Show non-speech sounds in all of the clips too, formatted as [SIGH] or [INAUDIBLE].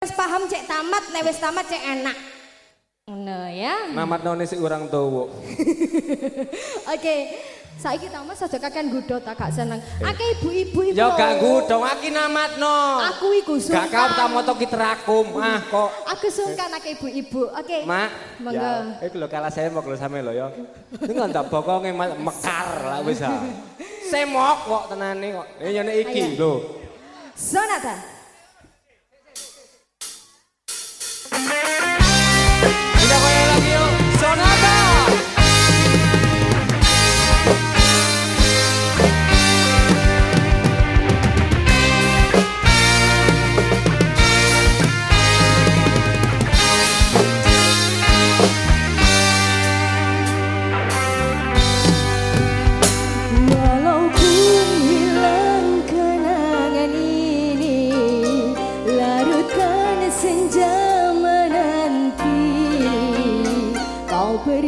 wis paham cek tamat, nek wis tamat cek enak. Ngono ya. Namat none si urang tuwa. [LAUGHS] Oke. Saiki tamat saja gudo tak gak seneng. Akeh ibu-ibu. Ya lho. gak gudong aki namatno. Aku iku Gak sungkan. kau tak moto ki terakum. Ah kok. Aku sungkan akeh ibu-ibu. Oke. Mak, Monggo. ya, iku lho kalah semok lho sampe lho ya. Ini ndak bokonge mekar lah wis ah. [LAUGHS] Semok kok tenane kok. Eh ya nek iki lho. Sonata.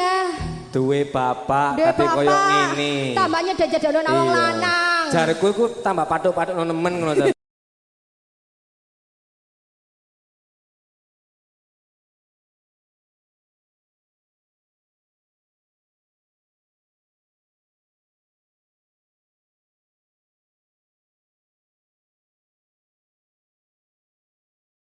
ya. Duwe bapak kate koyo ngene. Tambahnya dajak dono nawang Iya. lanang. Jareku iku tambah patuk-patuk nemen ngono.